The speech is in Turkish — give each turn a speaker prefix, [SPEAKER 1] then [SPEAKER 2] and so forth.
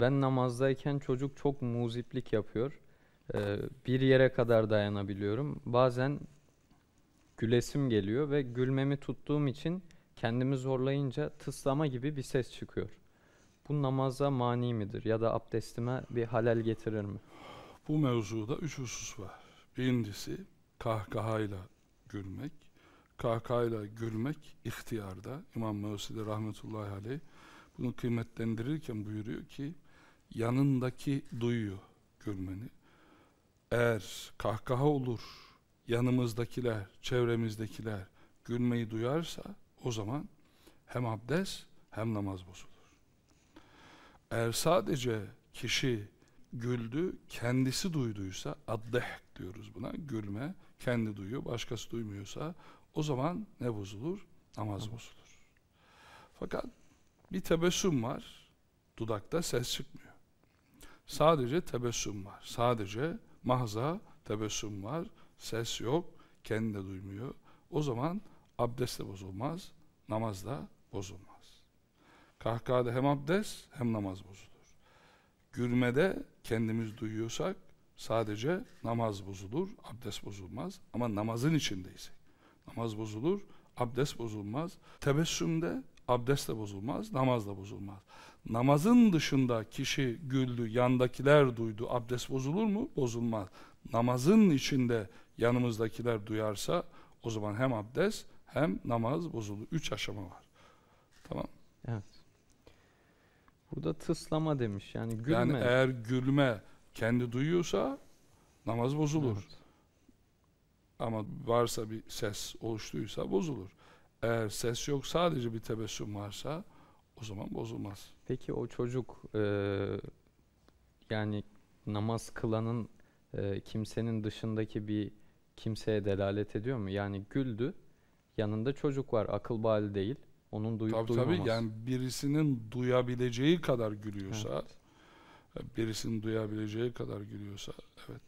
[SPEAKER 1] Ben namazdayken çocuk çok muziplik yapıyor. Ee, bir yere kadar dayanabiliyorum. Bazen gülesim geliyor ve gülmemi tuttuğum için kendimi zorlayınca tıslama gibi bir ses çıkıyor. Bu namaza mani midir ya da abdestime bir halel getirir mi?
[SPEAKER 2] Bu mevzuda üç husus var. Birincisi kahkahayla gülmek. Kahkahayla gülmek ihtiyarda. İmam Mevsili rahmetullahi aleyh bunu kıymetlendirirken buyuruyor ki yanındaki duyuyor gülmeni. Eğer kahkaha olur, yanımızdakiler, çevremizdekiler gülmeyi duyarsa o zaman hem abdest hem namaz bozulur. Eğer sadece kişi güldü, kendisi duyduysa addeh diyoruz buna. Gülme, kendi duyuyor, başkası duymuyorsa o zaman ne bozulur? Namaz bozulur. Fakat bir tebessüm var. Dudakta ses çıkmıyor. Sadece tebessüm var. Sadece mahza tebessüm var. Ses yok. Kendi de duymuyor. O zaman abdest de bozulmaz. Namaz da bozulmaz. Kahkahada hem abdest hem namaz bozulur. Gülmede kendimiz duyuyorsak sadece namaz bozulur, abdest bozulmaz. Ama namazın içindeysek namaz bozulur, abdest bozulmaz. Tebessümde abdest de bozulmaz, namaz da bozulmaz. Namazın dışında kişi güldü, yandakiler duydu, abdest bozulur mu? Bozulmaz. Namazın içinde yanımızdakiler duyarsa o zaman hem abdest hem namaz bozulur. Üç aşama var. Tamam.
[SPEAKER 1] Evet. Burada tıslama demiş. Yani gülme.
[SPEAKER 2] Yani eğer gülme kendi duyuyorsa namaz bozulur.
[SPEAKER 1] Evet.
[SPEAKER 2] Ama varsa bir ses oluştuysa bozulur. Eğer ses yok sadece bir tebessüm varsa o zaman bozulmaz.
[SPEAKER 1] Peki o çocuk e, yani namaz kılanın e, kimsenin dışındaki bir kimseye delalet ediyor mu? Yani güldü, yanında çocuk var, akıl bali değil. Onun duyup
[SPEAKER 2] Tabii
[SPEAKER 1] duymaması.
[SPEAKER 2] tabii yani birisinin duyabileceği kadar gülüyorsa,
[SPEAKER 1] Evet.
[SPEAKER 2] birisinin duyabileceği kadar gülüyorsa evet.